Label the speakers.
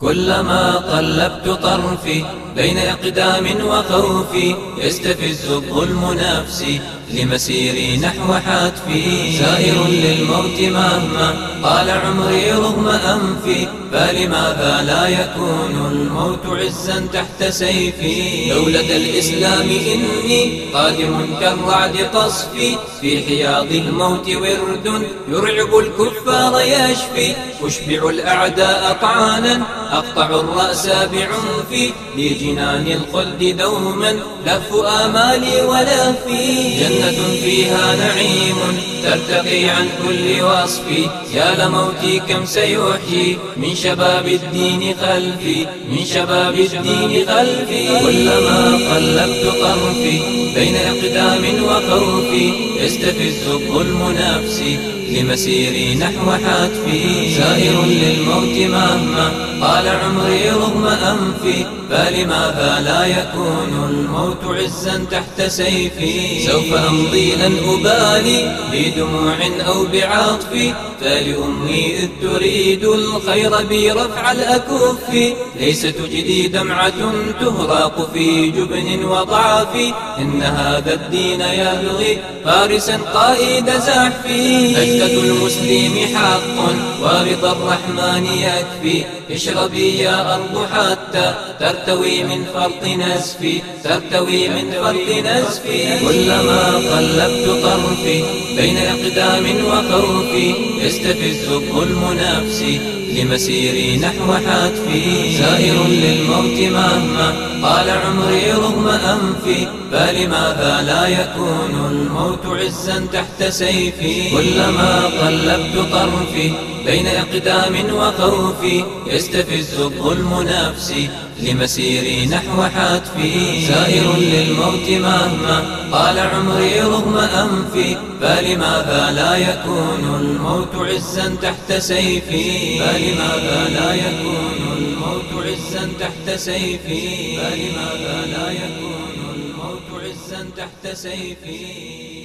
Speaker 1: كلما قلبت طرفي بين إقدام وخوفي يستفز الظلم نفسي. لمسيري نحو حتفي سائر للموت مهما. قال عمري رغم أنفي. فلماذا لا يكون الموت عزا تحت سيفي؟ دولة الإسلام إني قادم كالرعد تصفي في حياض الموت ورد يرعب الكفار يشفي. أشبع الأعداء طعانا أقطع الرأس بعنفي. لجنان الخلد دوما. لف آمالي ولفي جنة فيها نعيم ترتقي عن كل وصف. يا لموتي كم سيحيي من شباب الدين خلفي من شباب الدين خلفي. كلما قلبت طرفي بين إقدام وخوفي يستفز الظلم نفسي لمسيري نحو حتفي. سائر للموت مهما قال عمري رغم أنفي فلماذا لا يكون الموت عزا تحت سيفي؟ سوف أمضي لن أبالي بدموع أو بعطف فلأمي إذ تريد الخير بي رفع الأكف. ليس تجدي دمعة تهراق في جبن وضعف إن هذا الدين يبغي فارسا قائد زحفي. نجدة المسلم حق ورضا الرحمن يكفي. اشربي يا أرض حتى ترتوي من فرط نزفي ترتوي من فرط نزفي كلما قلبت طرفي بين إقدام وخوفي يستفز الظلم نفسي لمسيري نحو حتفي. سائر للموت مهما قال عمري رغم أنفي فلماذا لا يكون الموت عزا تحت سيفي. كلما قلبت طرفي بين إقدام وخوفي يستفز الظلم نفسي لمسيري نحو حتفي. سائر للموت مهما قال عمري رغم أنفي فلماذا لا يكون الموت عزا تحت سيفي؟ فلماذا لا يكون الموت عزا تحت سيفي؟ فلماذا لا يكون الموت عزا تحت سيفي؟